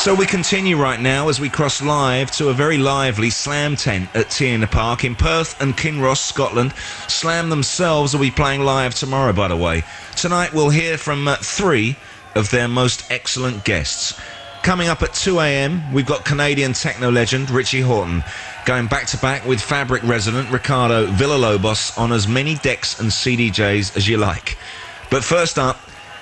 So we continue right now as we cross live to a very lively slam tent at T in the Park in Perth and Kinross, Scotland. Slam themselves will be playing live tomorrow, by the way. Tonight we'll hear from uh, three of their most excellent guests. Coming up at 2 a.m., we've got Canadian techno legend Richie Hawtin going back to back with Fabric resident Ricardo Villalobos on as many decks and CDJs as you like. But first up,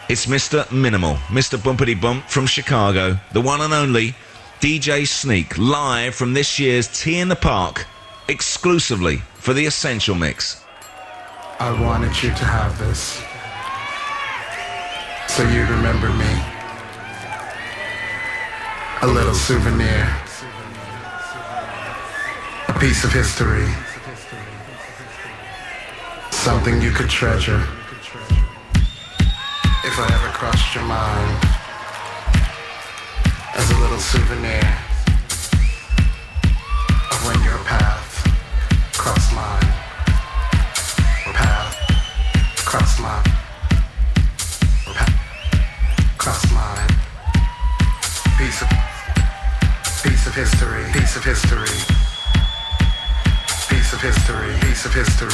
it's Mr. Minimal, Mr. Bumpity Bump from Chicago, the one and only DJ Sneak, live from this year's T in the Park, exclusively for the Essential Mix. I wanted you to have this, so you'd remember me. A little souvenir, a piece of history, something you could treasure if I ever crossed your mind as a little souvenir of when your path crossed mine. Path crossed mine. Path crossed mine. Piece of piece of history. Piece of history. Piece of history. Piece of history.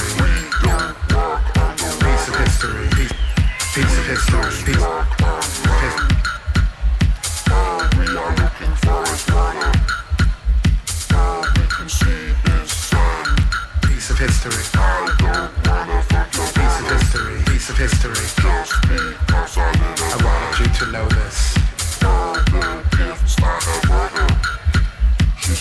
Piece of history. Piece piece of history. Piece of history. We are looking for is water. All we can see is sun. Piece of history. I don't wanna forget Piece of history. Piece of history. just because I live I wanted you to know this. all the gifts that I brought her. She.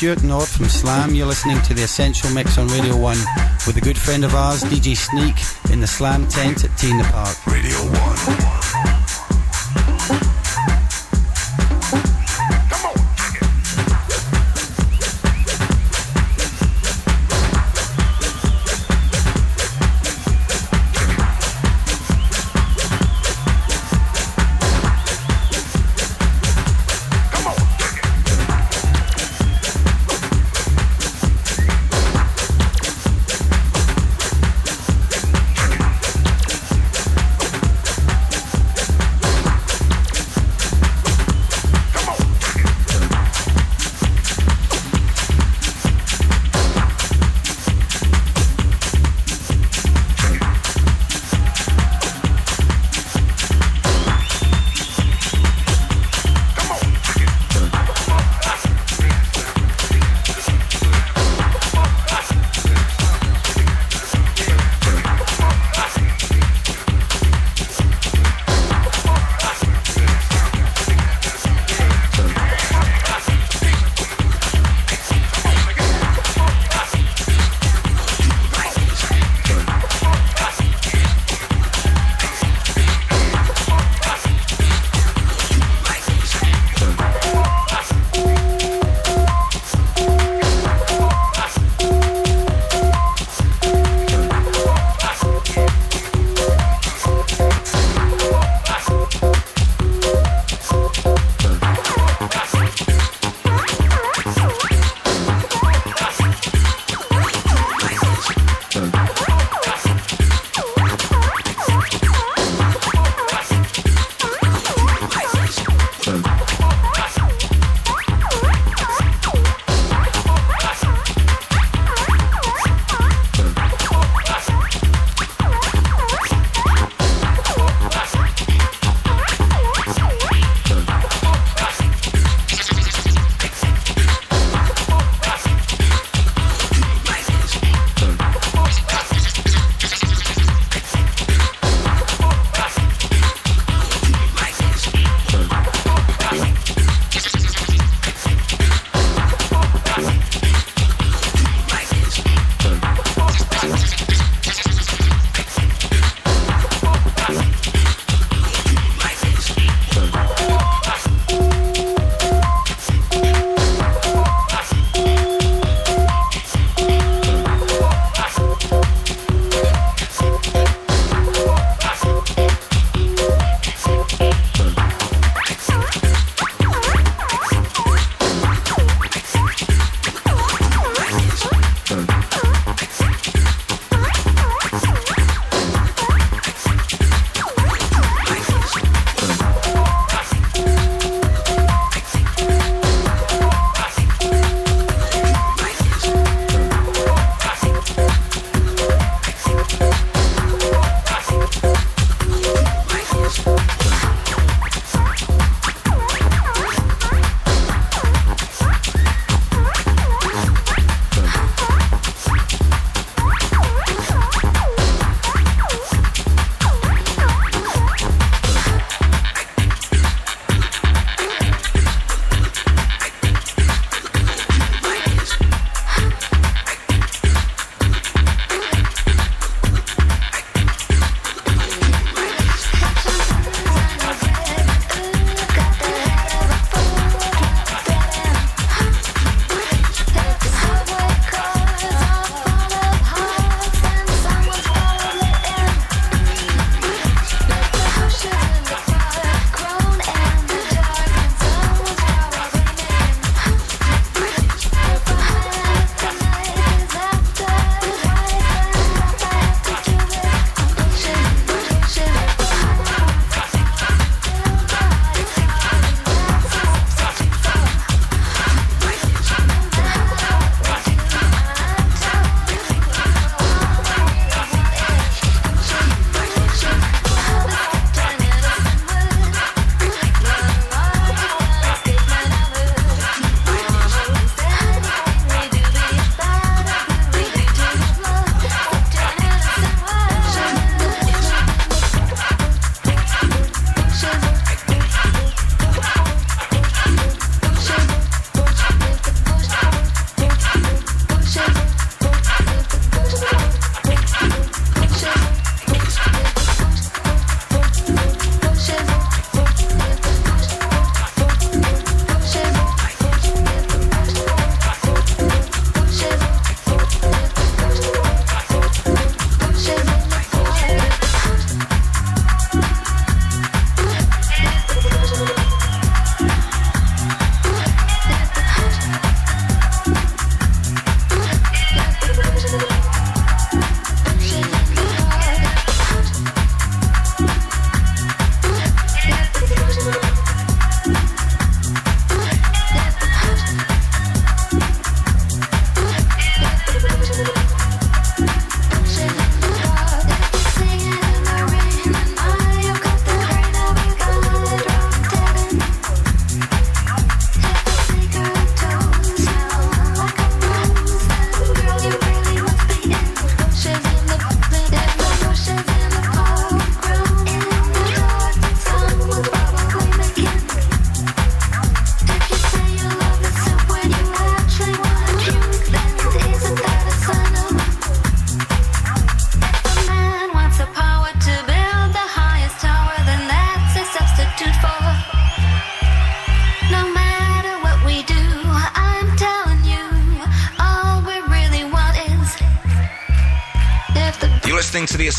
Stuart North from Slam. You're listening to the Essential Mix on Radio 1 with a good friend of ours, DJ Sneak, in the Slam tent at T in the Park.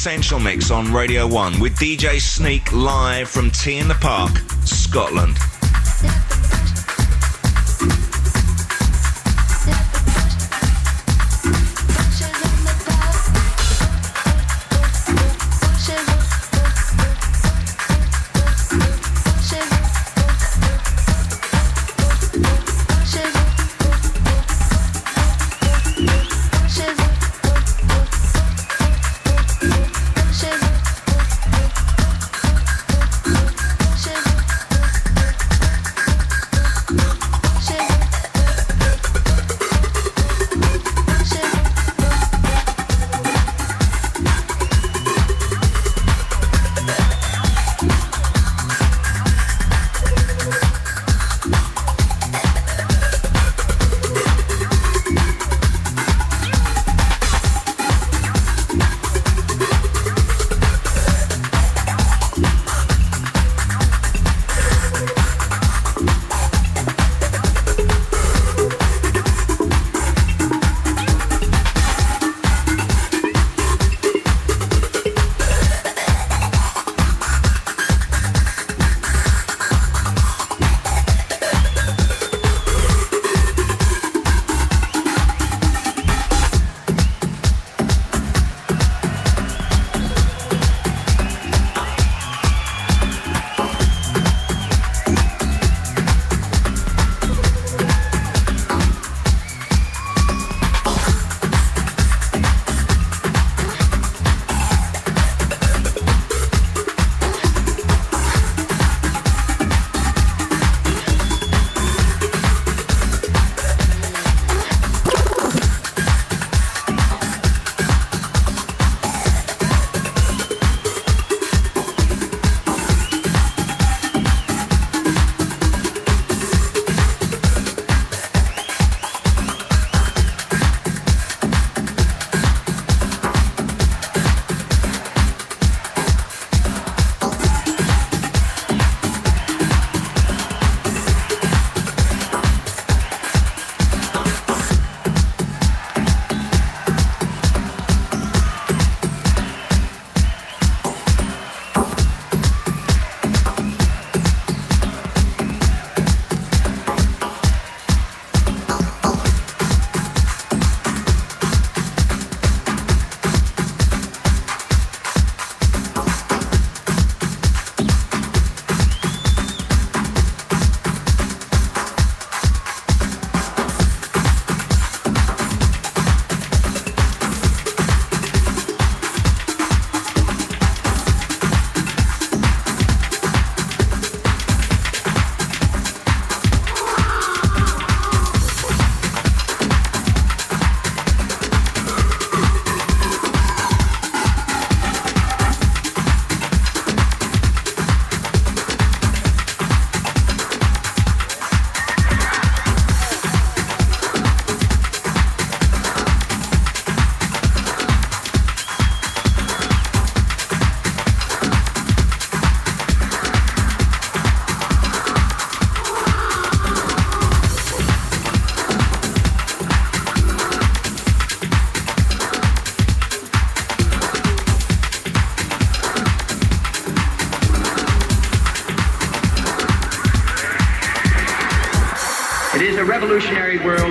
Essential Mix on Radio 1 with DJ Sneak live from T in the Park, Scotland.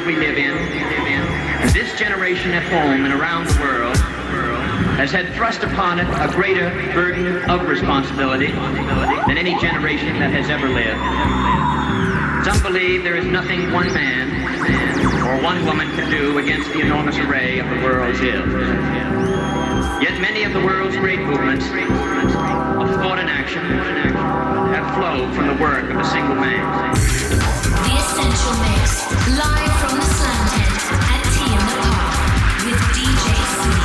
World we live in. This generation at home and around the world has had thrust upon it a greater burden of responsibility than any generation that has ever lived. Some believe there is nothing one man or one woman can do against the enormous array of the world's ills. Yet many of the world's great movements of thought and action have flowed from the work of a single man. The Essential Mix, live from the Slam Tent at T in the Park with DJ Sneak.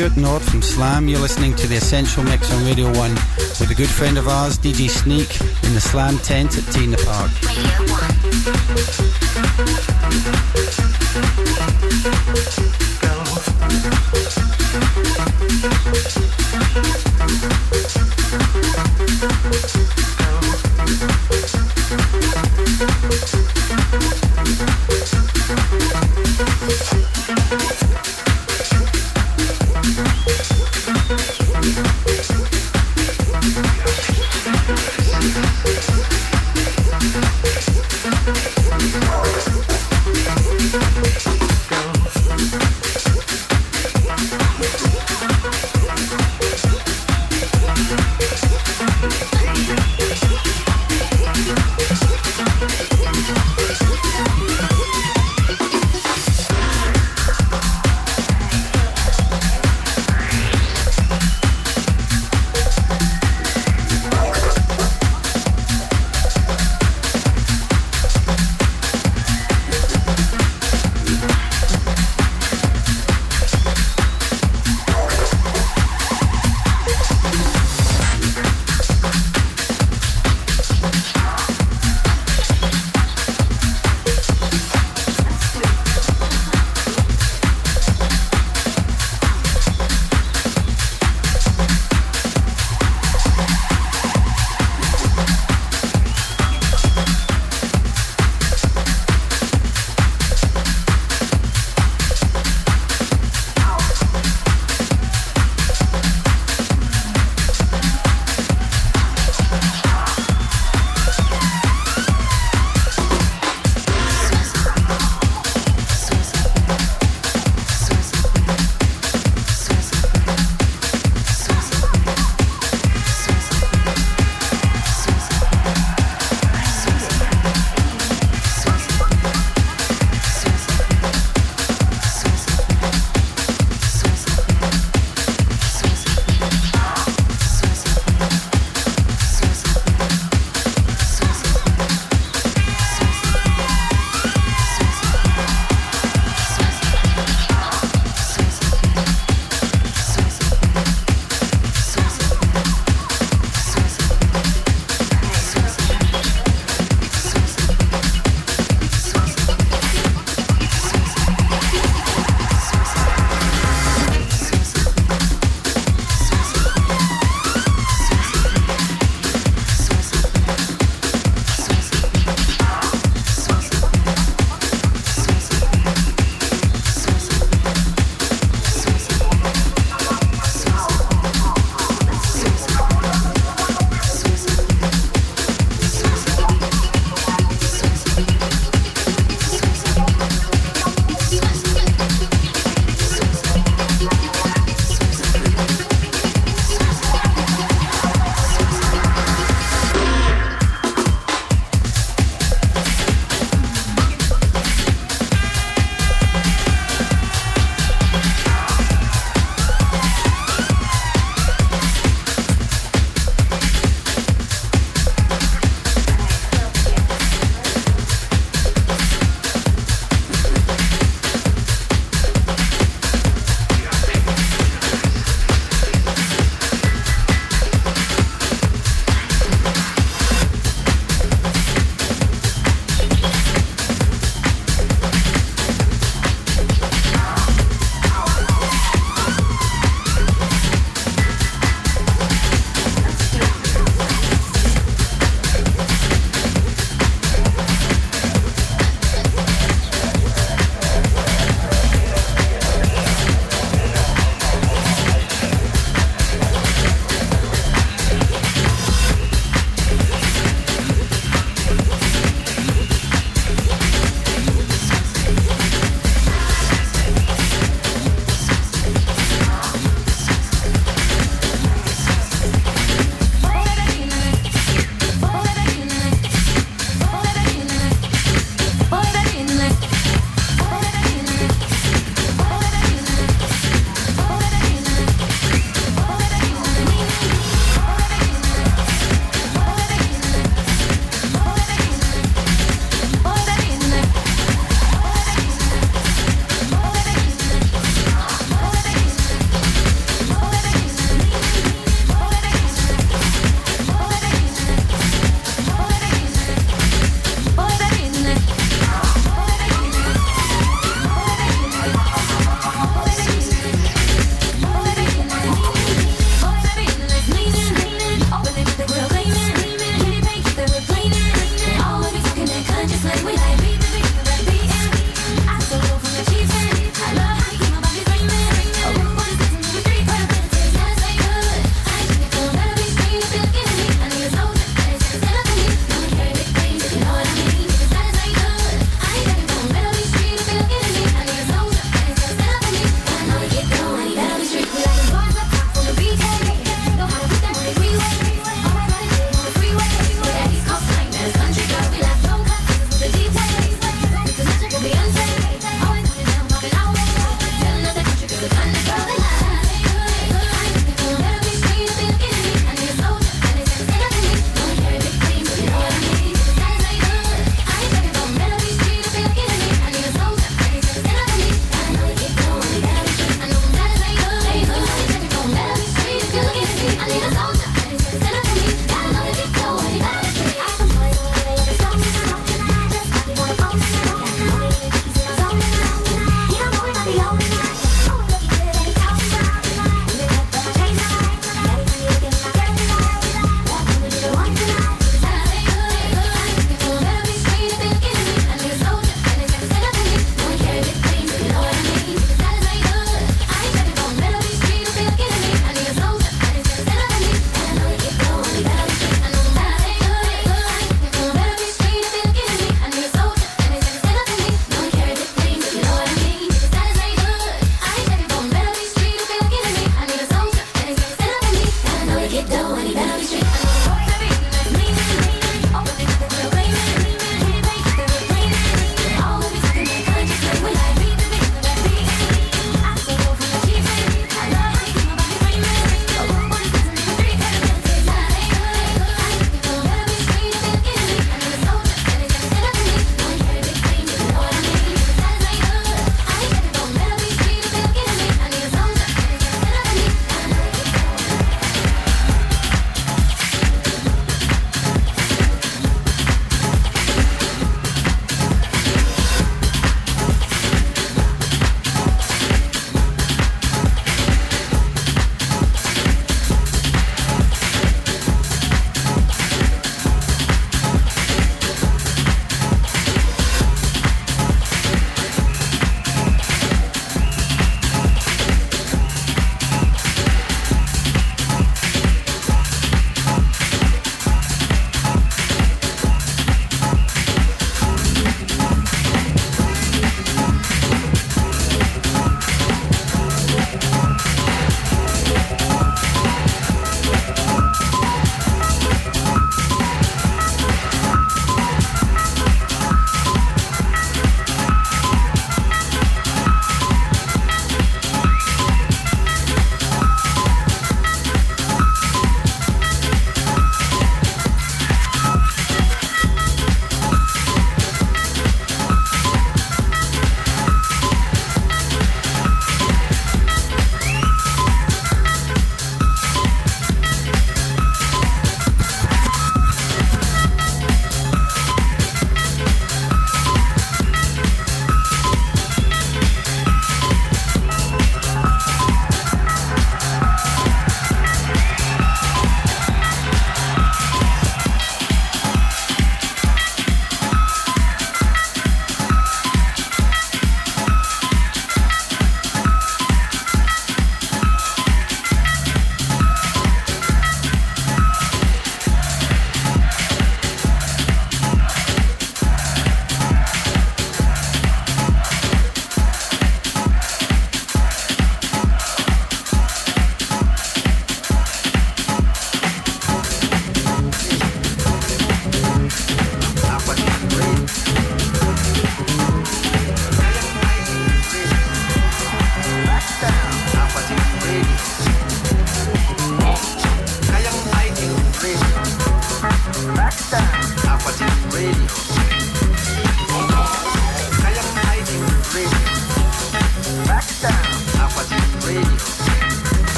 Stuart Nord from Slam. You're listening to The Essential Mix on Radio 1 with a good friend of ours, DJ Sneak, in the Slam tent at T in the Park.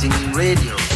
Latin Radio.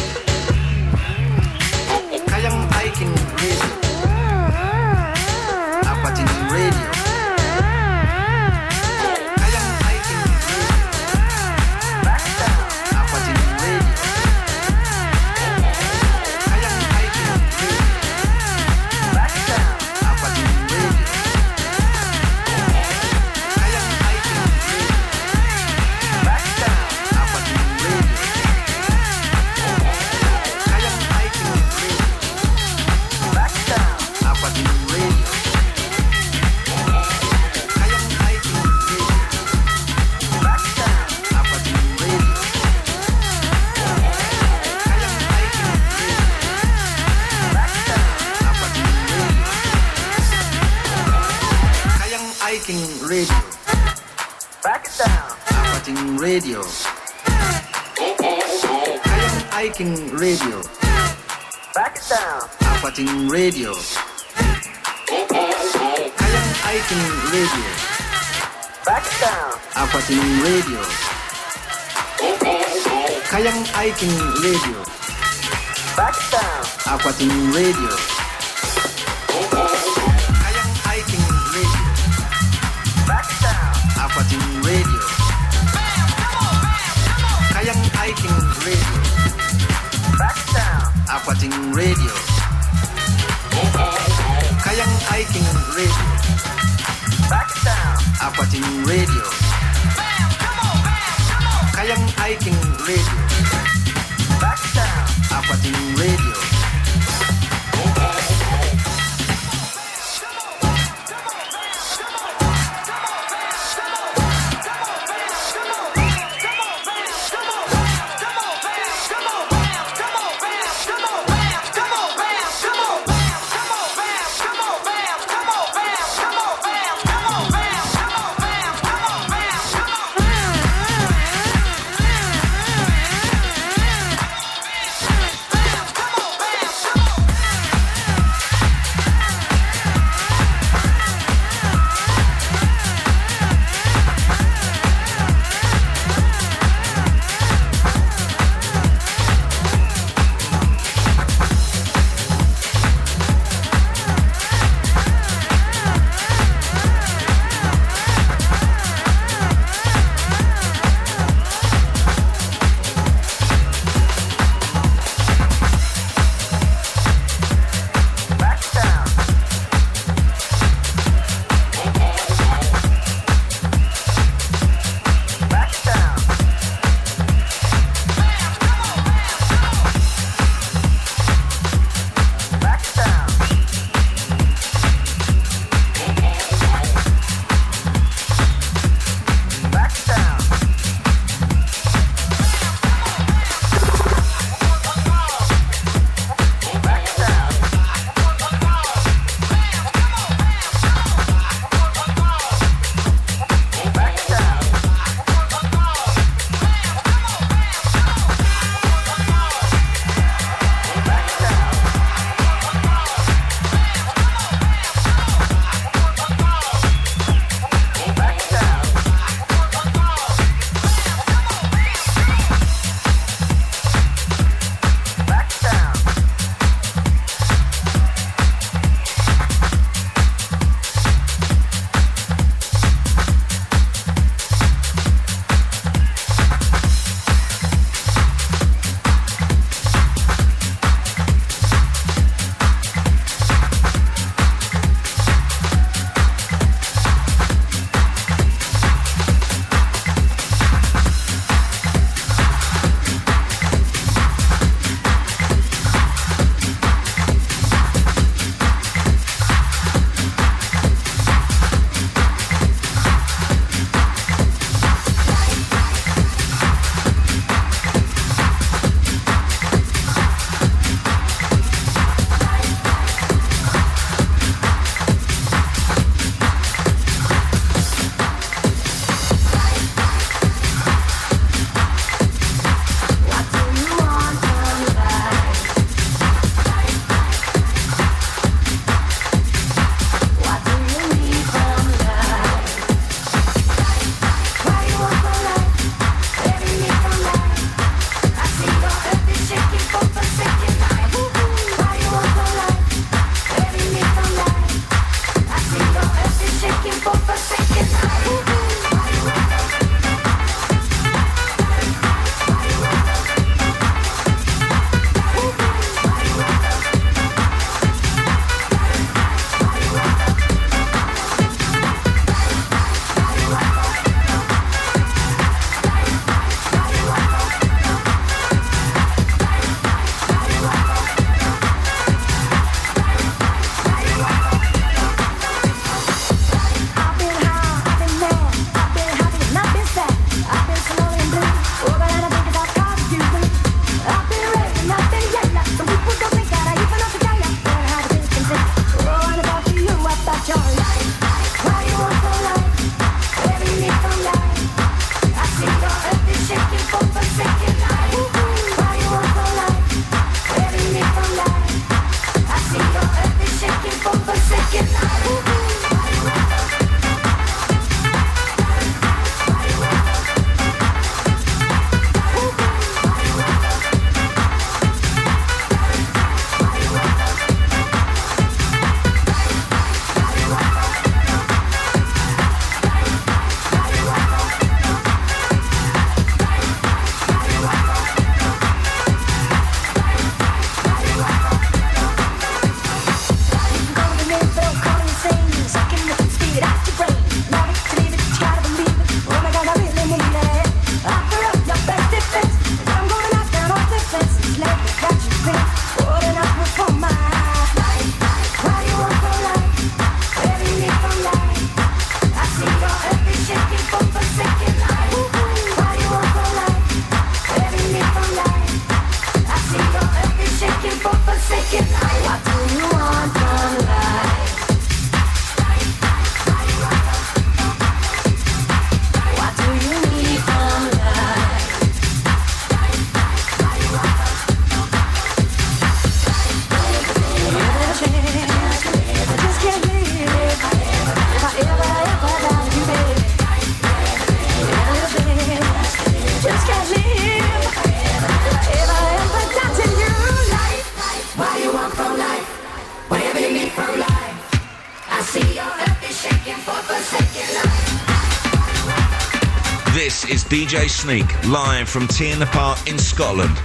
Is DJ Sneak live from T in the Park in Scotland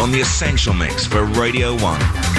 on the Essential Mix for Radio 1.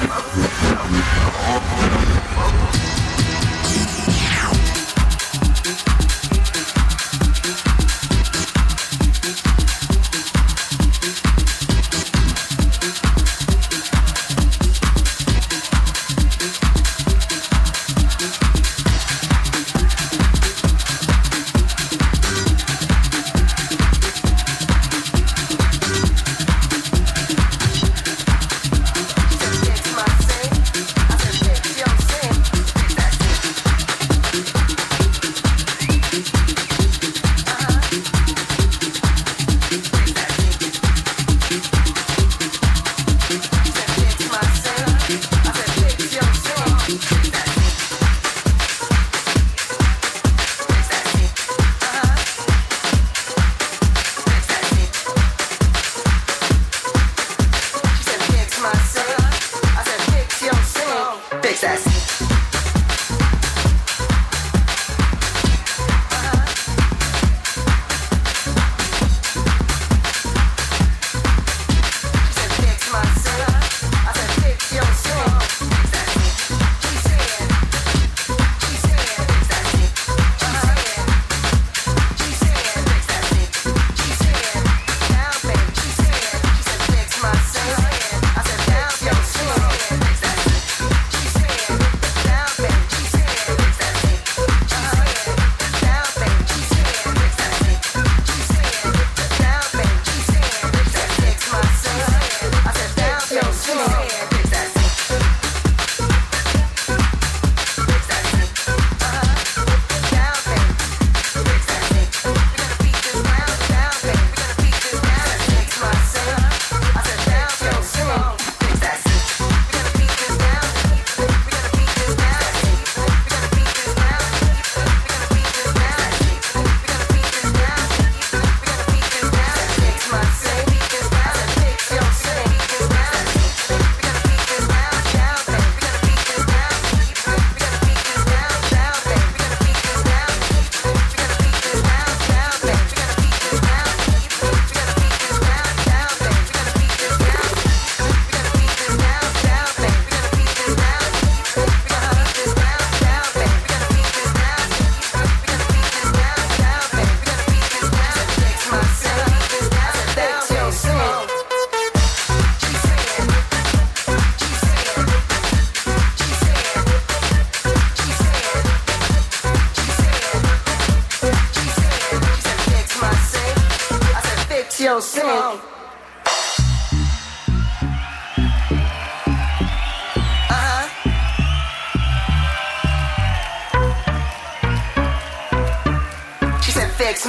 Oh, my God.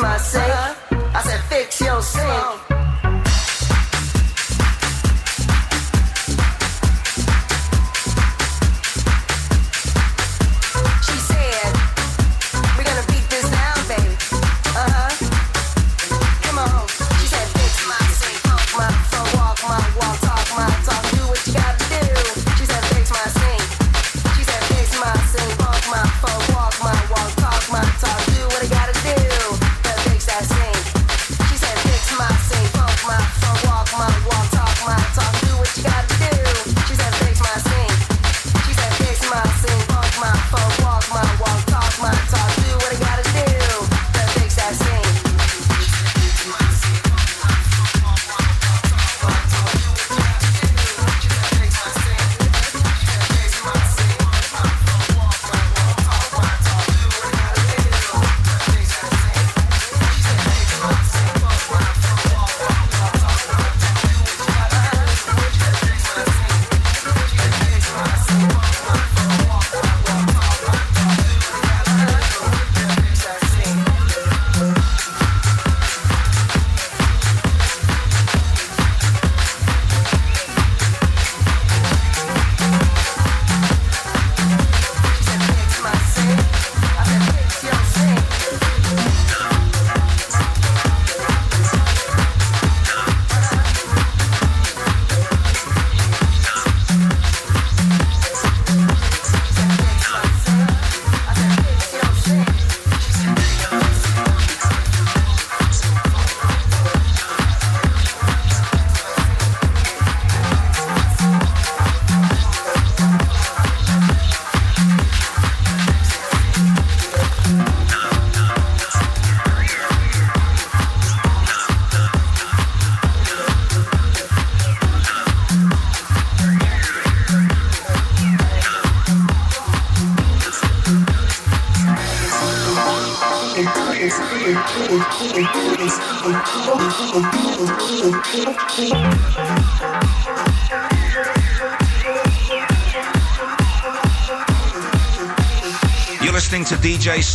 My sink.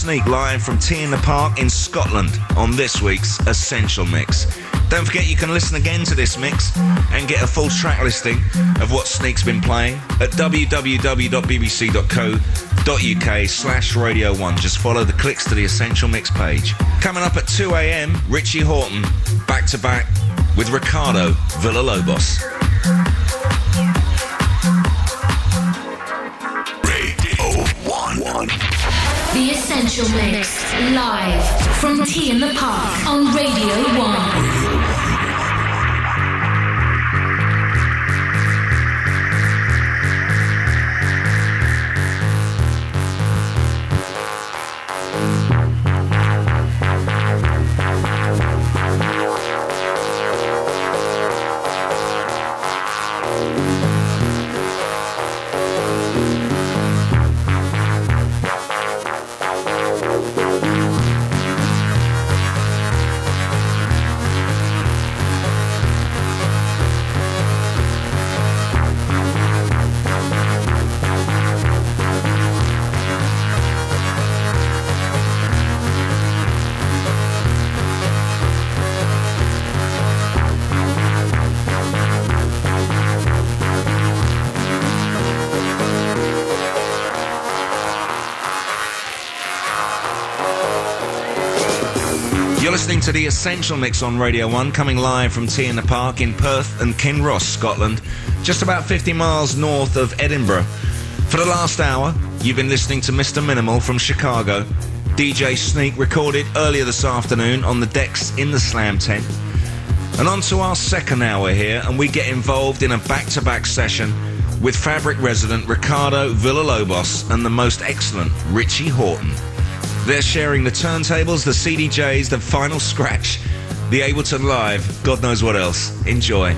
Sneak live from T in the Park in Scotland on this week's Essential Mix. Don't forget you can listen again to this mix and get a full track listing of what Sneak's been playing at www.bbc.co.uk slash Radio 1. Just follow the clicks to the Essential Mix page. Coming up at 2am, Richie Hawtin back to back with Ricardo Villalobos. Essential Mix, live from T in the Park on Radio 1. To the Essential Mix on Radio 1, coming live from T in the Park in Perth and Kinross, Scotland, just about 50 miles north of Edinburgh. For the last hour, you've been listening to Mr. Minimal from Chicago, DJ Sneak recorded earlier this afternoon on the decks in the Slam tent. And on to our second hour here, and we get involved in a back to back session with Fabric resident Ricardo Villalobos and the most excellent Richie Hawtin. They're sharing the turntables, the CDJs, the final scratch, the Ableton Live, God knows what else. Enjoy.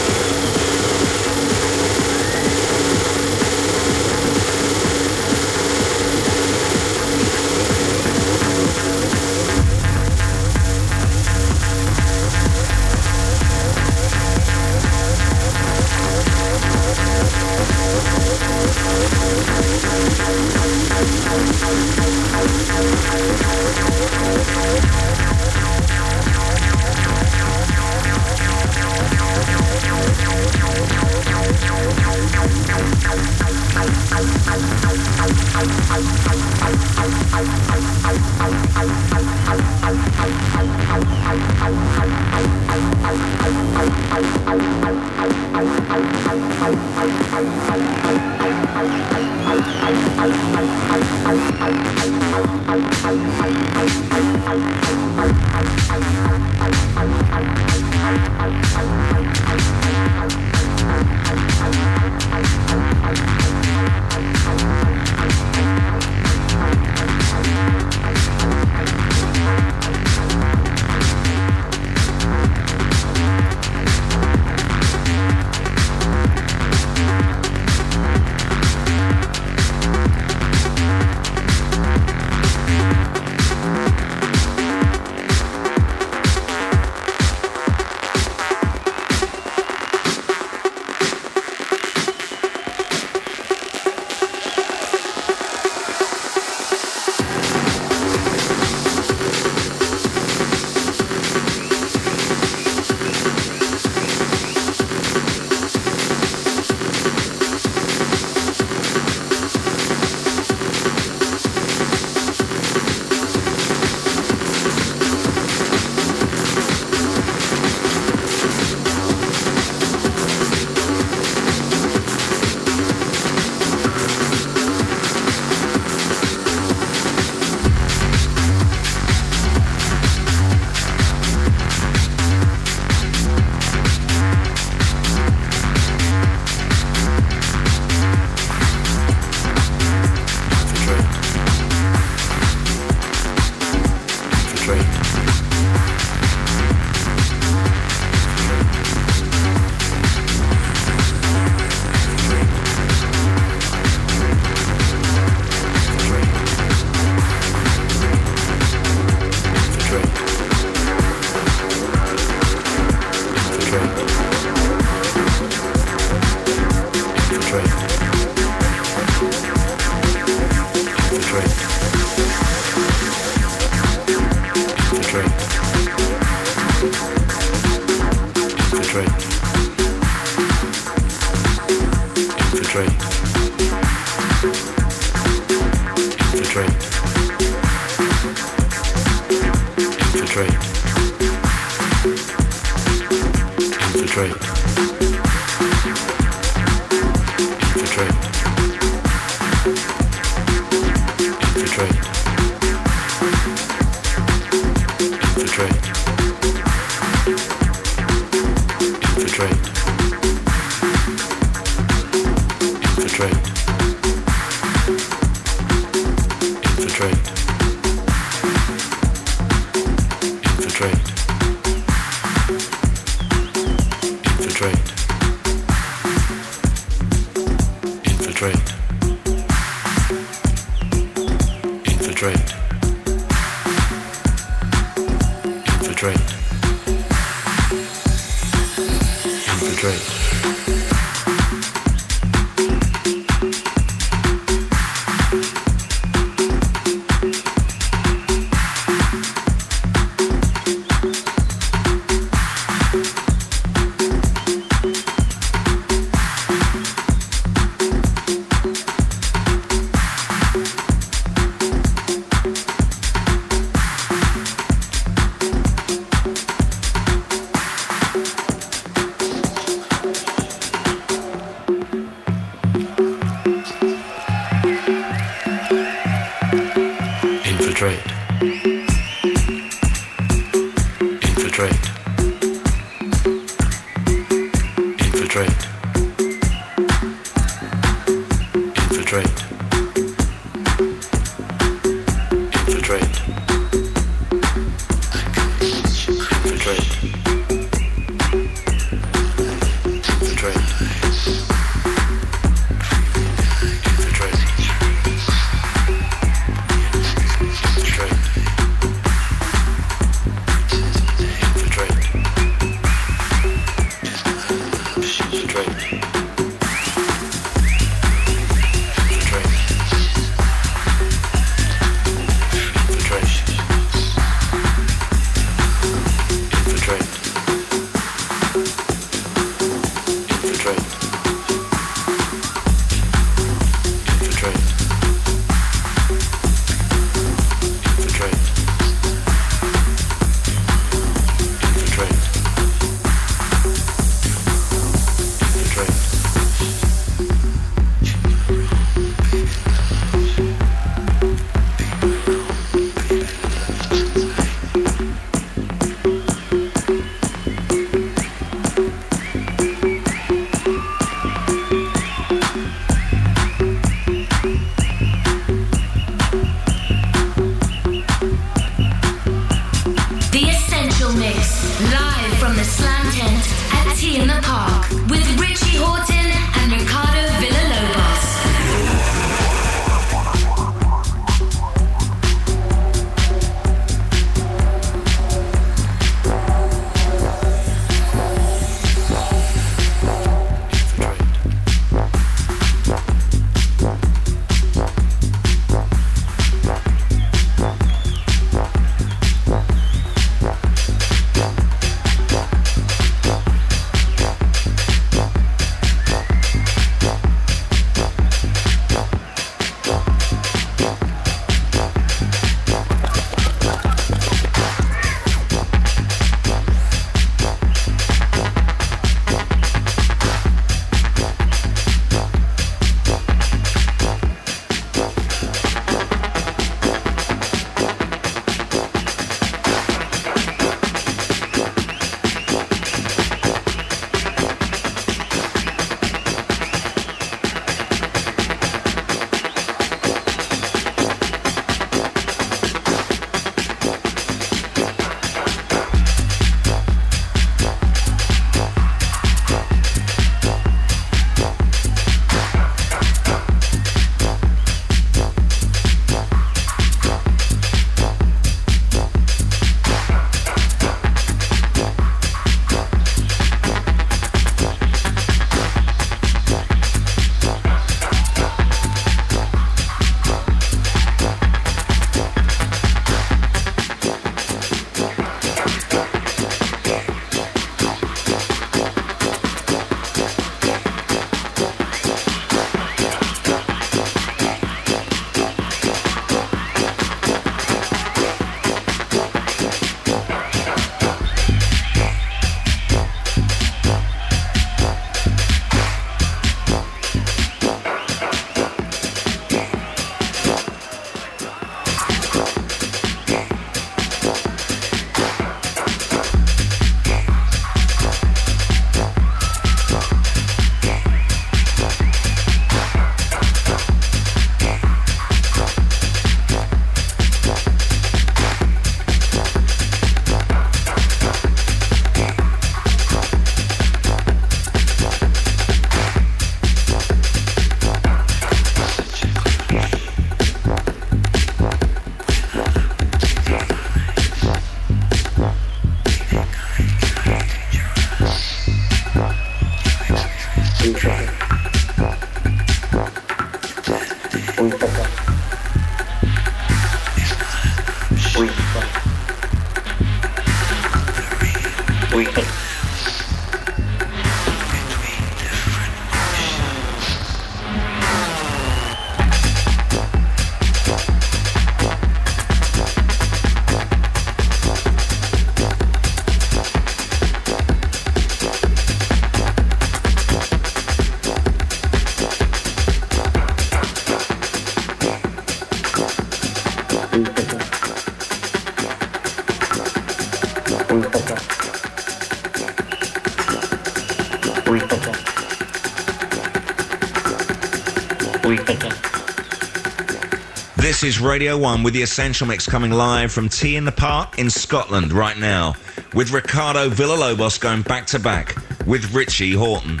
This is Radio 1 with the Essential Mix coming live from T in the Park in Scotland right now, with Ricardo Villalobos going back to back with Richie Hawtin.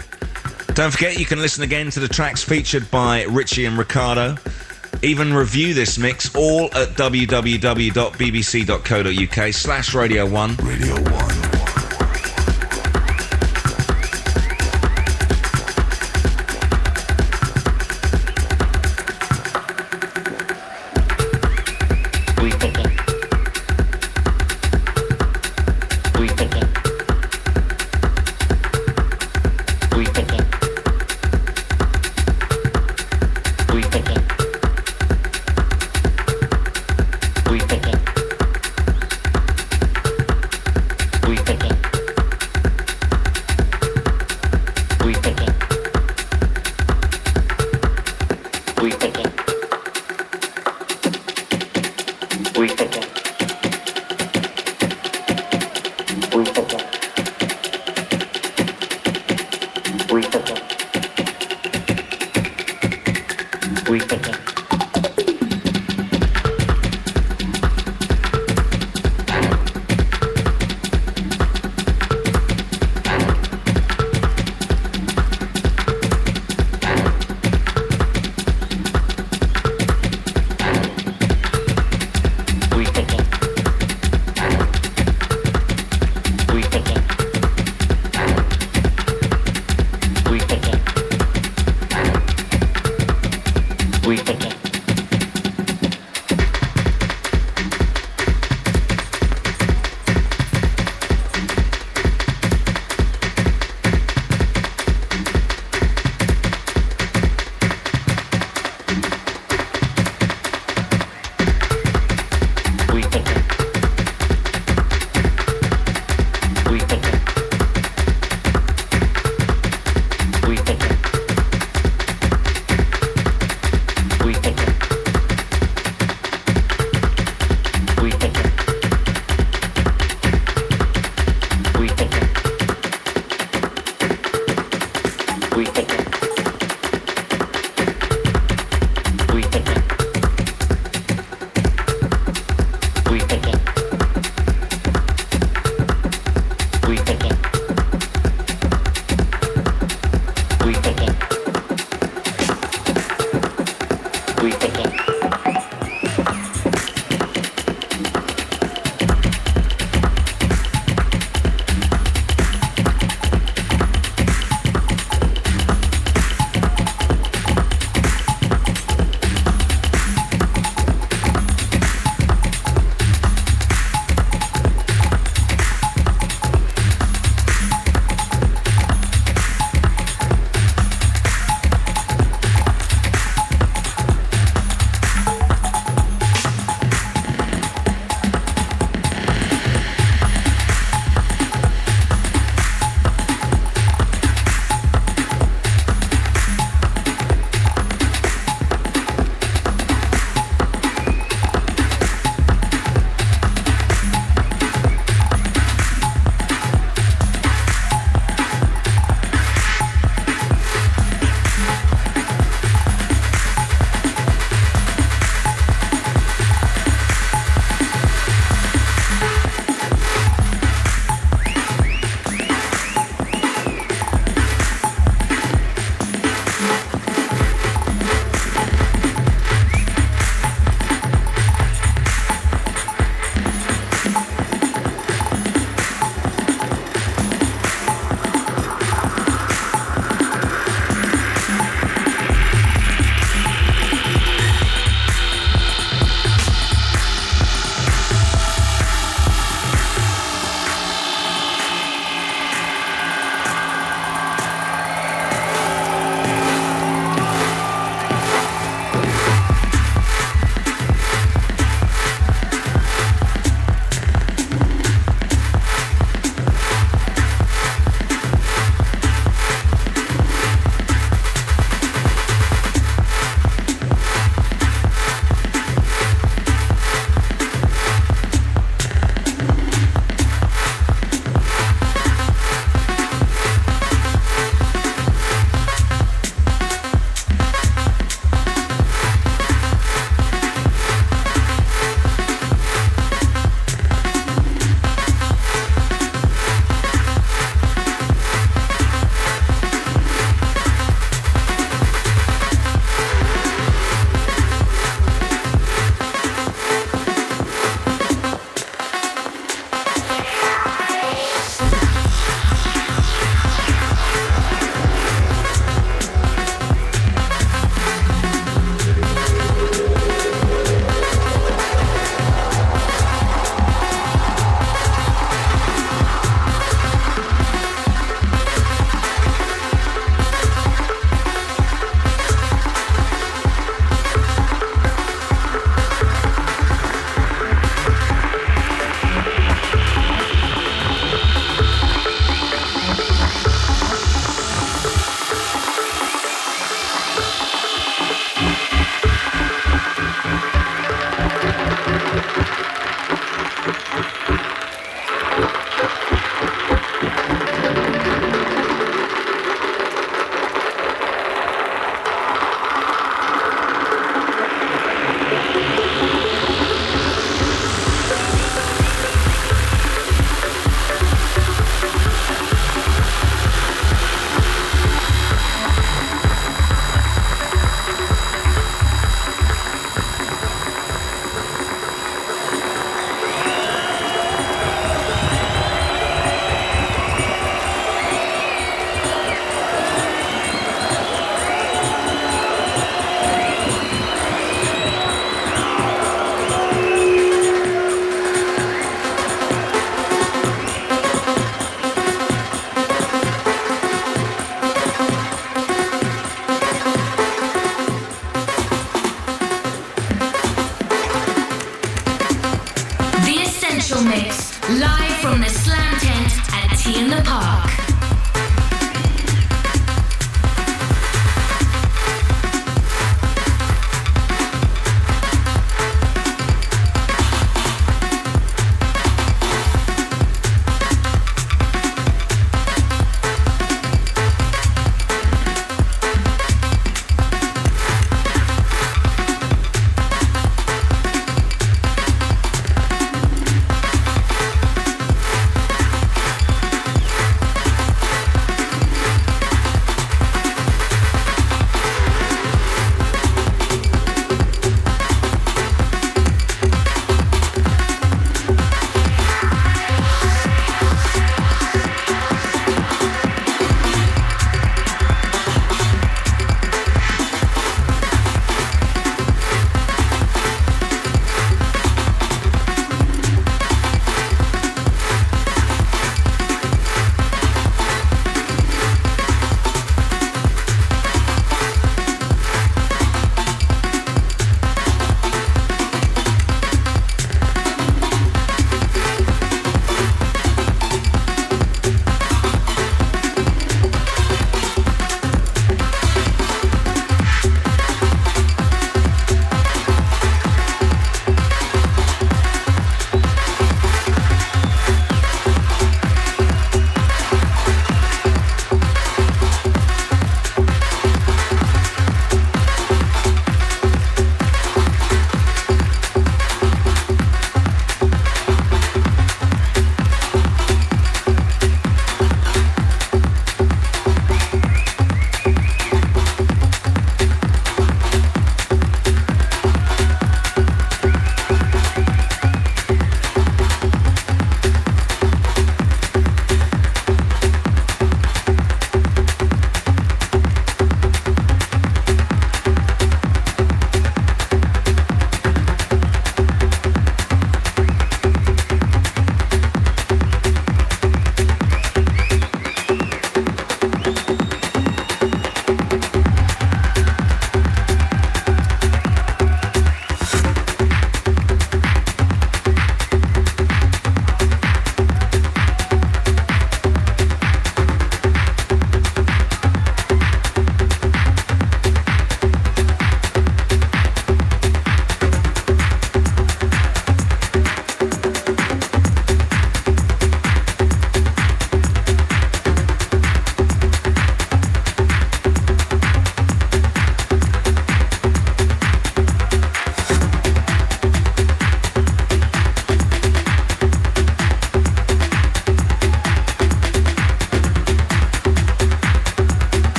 Don't forget you can listen again to the tracks featured by Richie and Ricardo. Even review this mix all at www.bbc.co.uk slash Radio 1. Radio 1.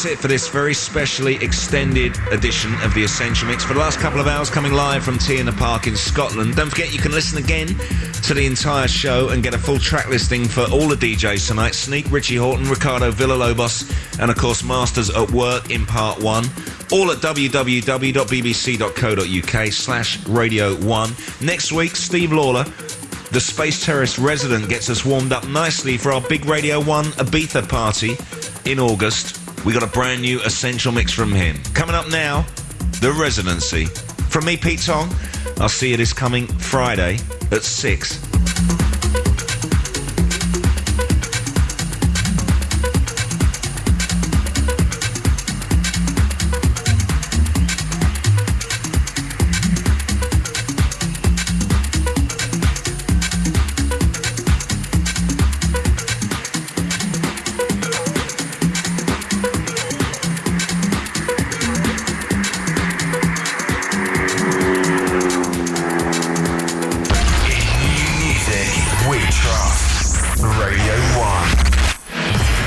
That's it for this very specially extended edition of the Essential Mix. For the last couple of hours, coming live from T in the Park in Scotland. Don't forget you can listen again to the entire show and get a full track listing for all the DJs tonight. Sneak, Richie Hawtin, Ricardo Villalobos, and of course Masters at Work in Part 1. All at www.bbc.co.uk slash Radio 1. Next week, Steve Lawler the Space Terrace resident gets us warmed up nicely for our big Radio 1 Ibiza party in August. We got a brand new essential mix from him. Coming up now, The Residency. From me, Pete Tong, I'll see you this coming Friday. at 6.